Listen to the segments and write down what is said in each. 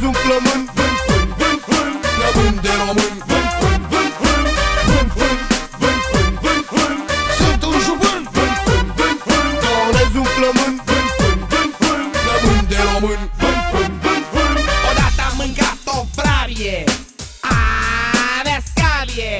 Astăzi umplăm în vânt, vânt, vânt, vânt La vânt de român, vânt, vânt, vânt, vânt Vânt, vânt, vânt, vânt, vânt, vânt Sunt un juvânt, vânt, vânt, vânt, vânt Dorez umplăm în vânt, vânt, vânt, vânt La vânt de român, vânt, vânt, vânt, vânt Odată am mâncat o prarie Avescalie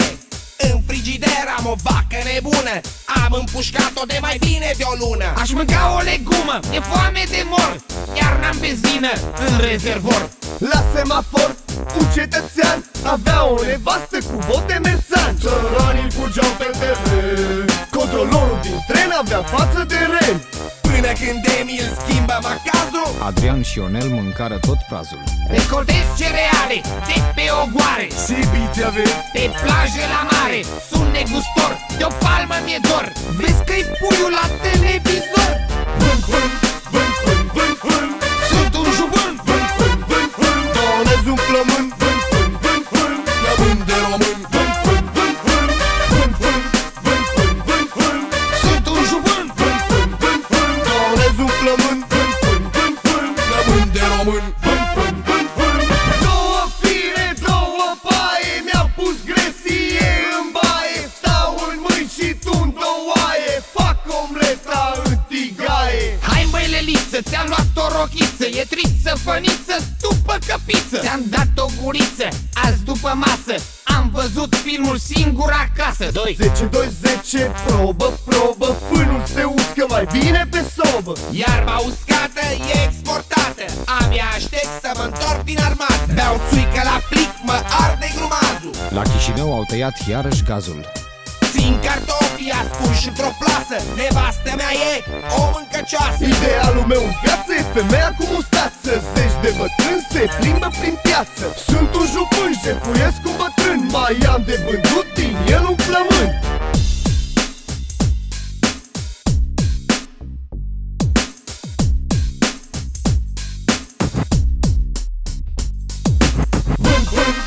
În frigider am o vacă nebună Am împușcat-o de mai bine de o lună Aș mânca o legumă, e foame de mor Iar n-am benzină în rezervor la semafor, un cetățean Avea o nevastă cu bote merțan Țăranii fugeau pe teren Controlorul din tren avea față de ren Până când Emil schimbă macazul Adrian și Ionel mâncară tot prazul. Recoltez cereale de pe ogoare. Sibiți avem Pe plaje la mare Sunt negustor De o palmă mi-e dor. Vezi că-i puiul la televizor. Vân, vân, plămân Vân, vân, vân, vân Plămân de român. Vân, vân, vân, vân Două fire, două paie Mi-a pus gresie în baie. Stau în mâini și tund o oaie Fac omleta în tigaie. Hai măi leliță, ți-am luat o rochiță E triță, făniță, stupă căpiță. Ți-am dat o guriță, azi după masă Am văzut filmul singur acasă. 2 10, 2, 10, probă, probă Fânul se uscă mai bine pe sobă. Iarba uscată e exportată. Abia aștept să mă întorc din armată. Beau țuică la plic, mă arde grumazul. La Chișinău au tăiat iarăși gazul. Țin cartofii ascunși într-o plasă. Nevastă mea e o mâncăcioasă. Idealul meu în viață e femeia cu mustață. Zeci de bătrâni se plimbă prin piață. Sunt un jupân, jefuiesc un bătrân Mai am de vândut din el un plămân Queen.